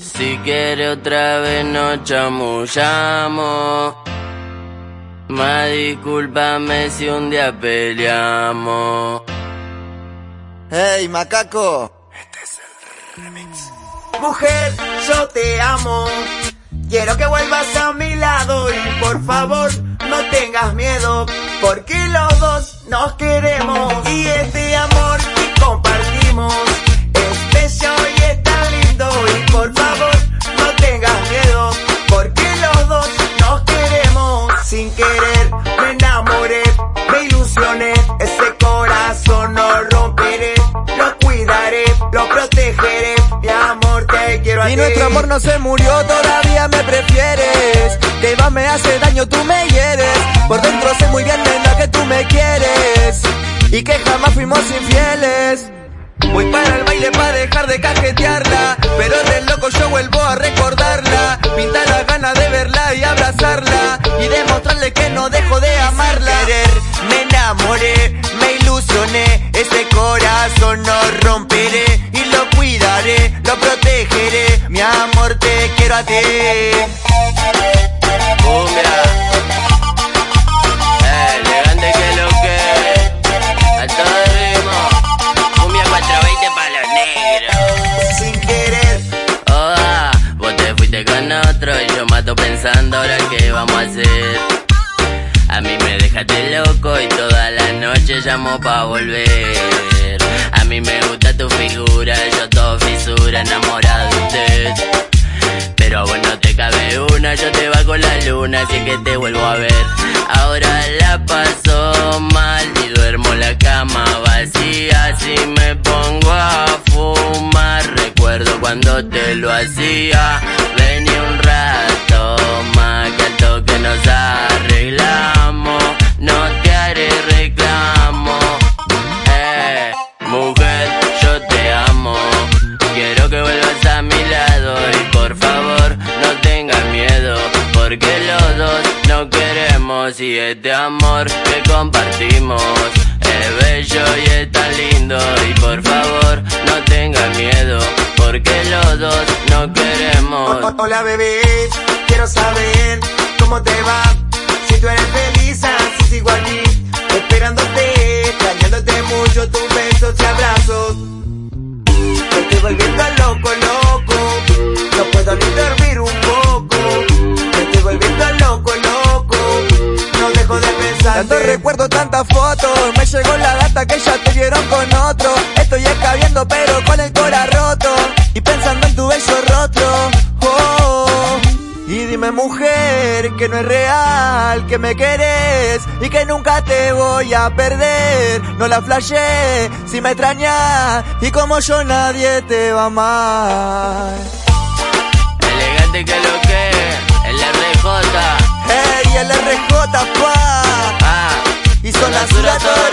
Si quiere otra vez nos chamullamos. Ma discúlpame si un día peleamos. Hey, macaco. Este es el remix. Mujer, yo te amo. Quiero que vuelvas a mi lado y por favor no tengas miedo, porque los dos nos queremos y este me ilusioné, ese corazón no romperé, lo cuidaré, lo protegeré, mi amor te quiero a Y ti. nuestro amor no se murió, todavía me prefieres. Que va me hace daño, tú me hieres. Por dentro sé muy bien, nena, que tú me quieres. Y que jamás fuimos infieles. Voy para el baile para dejar de cajetearla. Pero del loco yo vuelvo a recordarla. Pinta la gana de verla y abrazarla. Y demostrarle que no dejo de a ti. Cumbia. Eh, elegante que lo que. A todo ritmo. Cumbia 420 para los negros. Sin querer, Oh, ah, vos te fuiste con otro y yo mato pensando ahora qué vamos a hacer. A mí me dejaste loco y toda la noche llamo pa' volver. A mí me gusta tu figura, yo todo fisura, enamorado de usted. Pero vos no te cabe una, yo te con la luna, así que te vuelvo a ver. Ahora la paso mal y duermo la cama vacía, así me pongo a fumar. Recuerdo cuando te lo hacía, vení un rato más, que al toque nos arreglamos, queremos y este amor que compartimos es bello y es tan lindo y por favor no tengas miedo, porque los dos no queremos. hola bebé, quiero saber cómo te va, si tú eres feliz así sigo aquí, recuerdos, tantas fotos. Me llegó la data que ya te vieron con otro. Estoy escabeando, pero con el cora roto. Y pensando en tu beso rostro. Oh, y dime, mujer, que no es real, que me querés y que nunca te voy a perder. No la flashé, si me extrañas. Y como yo, nadie te va a amar. Elegante que lo que, el RJ. Hey, el RJ, pa. Ah, Y son las horas todo